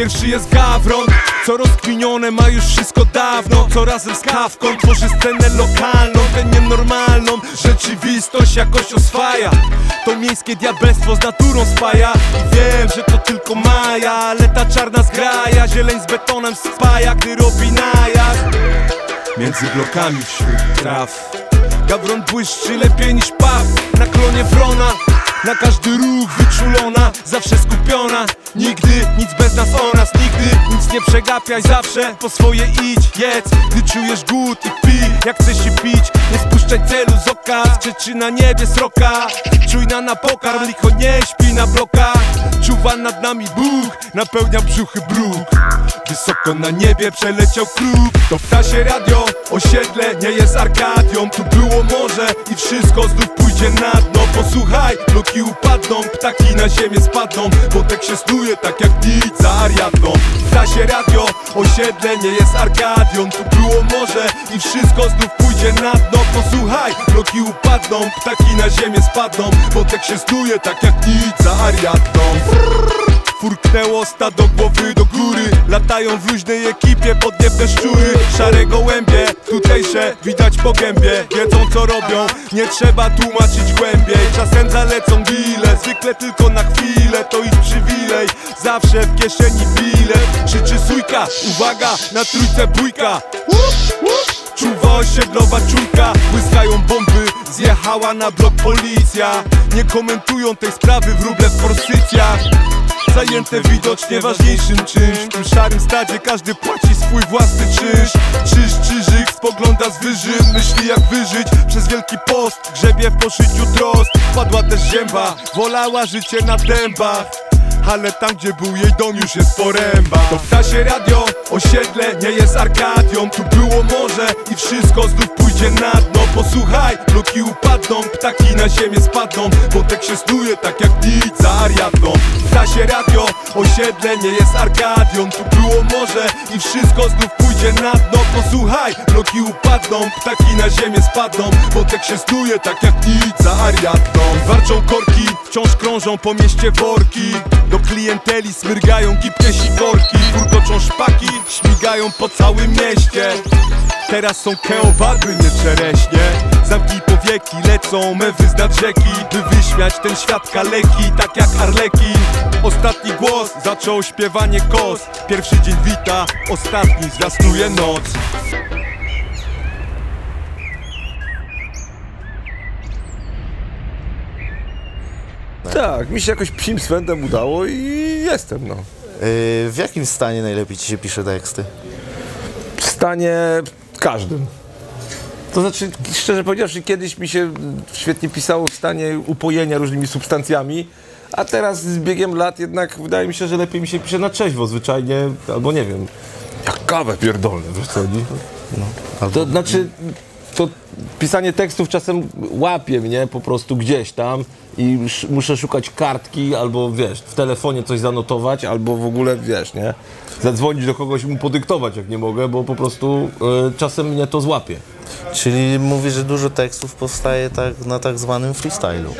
Pierwszy jest Gawron Co rozkminione ma już wszystko dawno Co razem z Kawką tworzy scenę lokalną Tę nienormalną. Rzeczywistość jakoś oswaja To miejskie diabelstwo z naturą spaja. I wiem, że to tylko maja Ale ta czarna zgraja Zieleń z betonem spaja, gdy robi najazd. Między blokami wśród traw. Gawron błyszczy lepiej niż paw Na klonie wrona Na każdy ruch wyczulona Zawsze skupiona. Nigdy nic bez nas o nas Nigdy nic nie przegapiaj Zawsze po swoje idź, jedz. Gdy czujesz głód i pij Jak chcesz się pić Nie spuszczaj celu z oka. Krzyczy na niebie sroka Czujna na pokarm Licho nie śpi na blokach Czuwa nad nami Bóg Napełnia brzuchy bruk. Wysoko na niebie przeleciał kruk. To ptasie radio, osiedle nie jest Arkadią. Tu było morze i wszystko znów pójdzie na dno Posłuchaj, bloki upadną, ptaki na ziemię spadną Wątek się snuje tak jak nic za Ariadną Ptasie radio, osiedle nie jest Arkadią Tu było morze i wszystko znów pójdzie na dno. Posłuchaj, bloki upadną, ptaki na ziemię spadną Wątek się snuje tak jak nic za Ariadną Furknęło stado głowy do góry. Latają w luźnej ekipie podniebne szczury Szare gołębie, tutejsze widać po gębie. Wiedzą co robią, nie trzeba tłumaczyć głębiej. Czasem zalecą gile, zwykle tylko na chwilę. To ich przywilej, zawsze w kieszeni bilet Krzyczy sójka, uwaga, na trójce bójka. Czuwa osiedlowa czujka, błyskają bomby. Zjechała na blok policja. Nie komentują tej sprawy wróble w forsycjach Zajęte widocznie ważniejszym czymś. W tym szarym stadzie każdy płaci swój własny czynsz. Czyż czyżyk spogląda z wyżyn Myśli jak wyżyć. Przez wielki post Grzebie w poszyciu trost. Padła też zięba, wolała życie na dębach ale tam gdzie był jej dom już jest poręba. To ptasie radio, osiedle nie jest Arkadią Tu było morze i wszystko znów pójdzie na dno. Posłuchaj, bloki upadną, ptaki na ziemię spadną. Wątek się snuje tak jak nic za Ariadną Ptasie radio, osiedle nie jest Arkadią Tu było morze i wszystko znów pójdzie na dno. Posłuchaj, bloki upadną, ptaki na ziemię spadną. Wątek się snuje tak jak nic za Ariadną. Warczą korki, wciąż krążą po mieście worki Do klienteli smyrgają gipkie sikorki. Furkoczą szpaki, śmigają po całym mieście. Teraz są keobarby, nie czereśnie. Zamknij powieki, lecą mewy z rzeki. By wyśmiać ten świat kaleki, tak jak Arleki. Ostatni głos, zaczął śpiewanie kos. Pierwszy dzień wita, ostatni zwiastuje noc Tak, mi się jakoś psim swędem udało i jestem, no. Yy, w jakim stanie najlepiej ci się pisze teksty? W stanie każdym. To znaczy, szczerze powiedziawszy, kiedyś mi się świetnie pisało w stanie upojenia różnymi substancjami, a teraz z biegiem lat jednak wydaje mi się, że lepiej mi się pisze na trzeźwo zwyczajnie, albo nie wiem, jak kawę pierdolę, wiesz co chodzi? Albo, To znaczy, to pisanie tekstów czasem łapie mnie po prostu gdzieś tam i sz- muszę szukać kartki, albo wiesz, w telefonie coś zanotować, albo w ogóle, wiesz, nie? Zadzwonić do kogoś mu podyktować, jak nie mogę, bo po prostu y, czasem mnie to złapie. Czyli mówisz, że dużo tekstów powstaje tak, na tak zwanym freestylu.